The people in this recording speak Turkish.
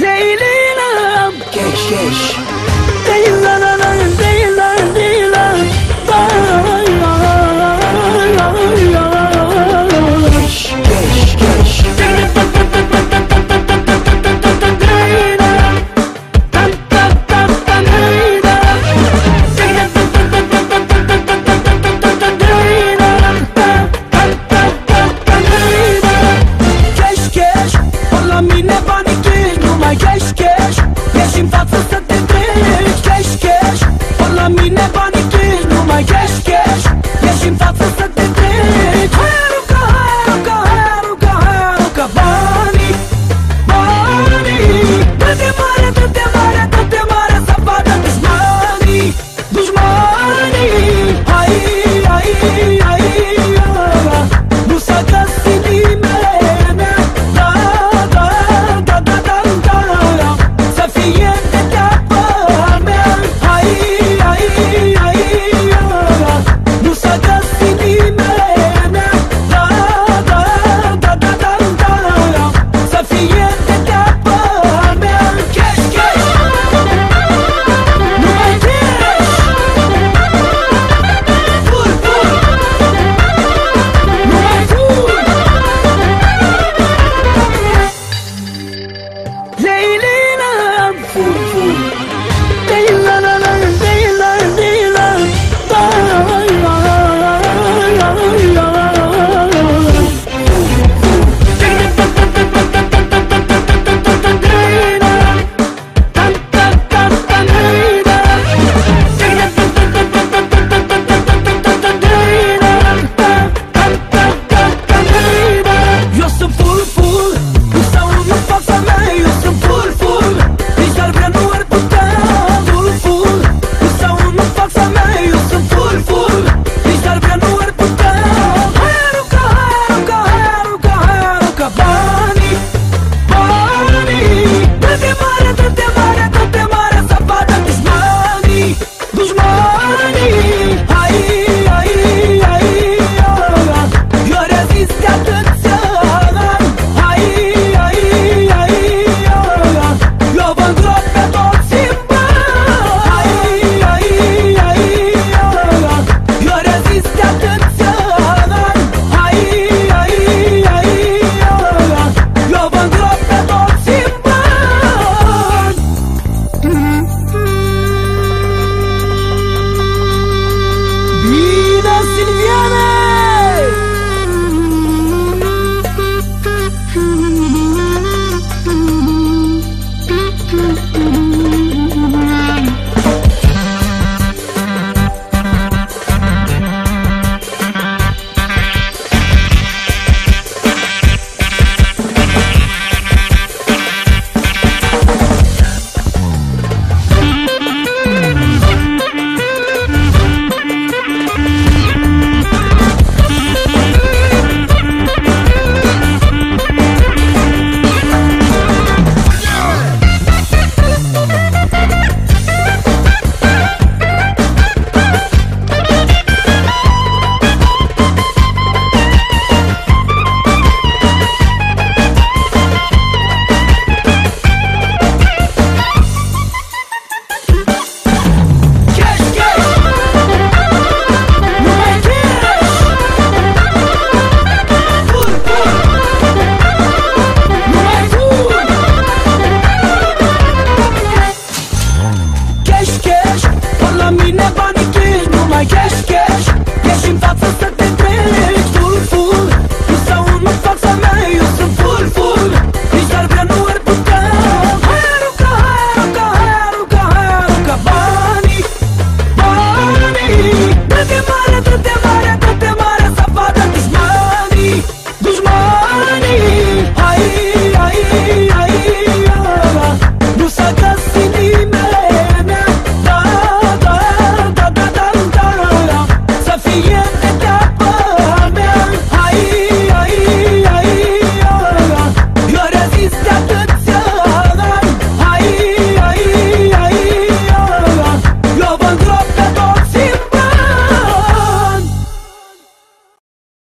Leylinam Geç geç eyle got the to set